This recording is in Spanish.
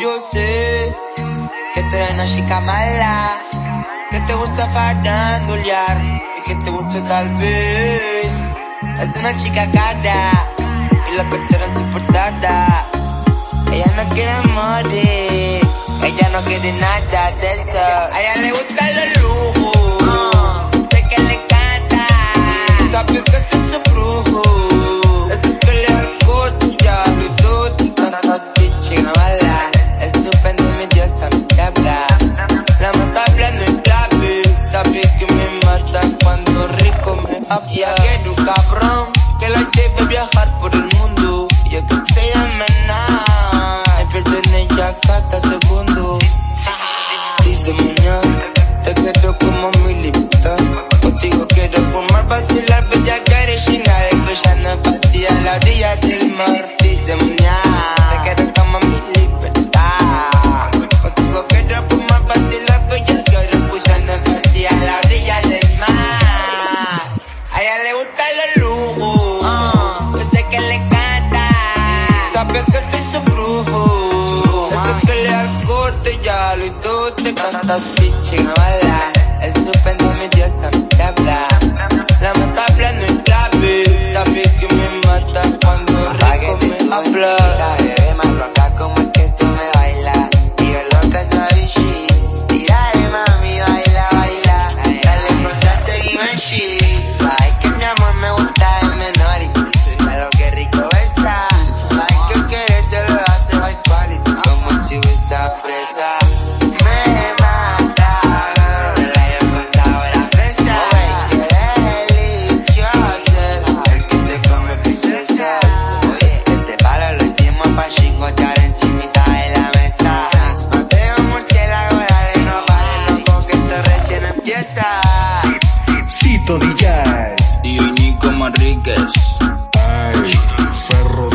Yo sé que tú eres una chica mala, que te gusta farandulear y que te gusta tal vez. Es una chica cara y la cartera es importada. Ella no quiere morir, ella no quiere nada de eso. A ella le gusta el dolor. up, ya que tu cabrón, que la lleve a viajar por el ella le gusta los lujos. Uh, yo sé que le encanta. Sabe que soy su brujo. Eso ah. que le al ya lo y tú te cantas, pinche mala. fiesta. Cito DJ. Y Nico Manríquez. Ay, Ferro.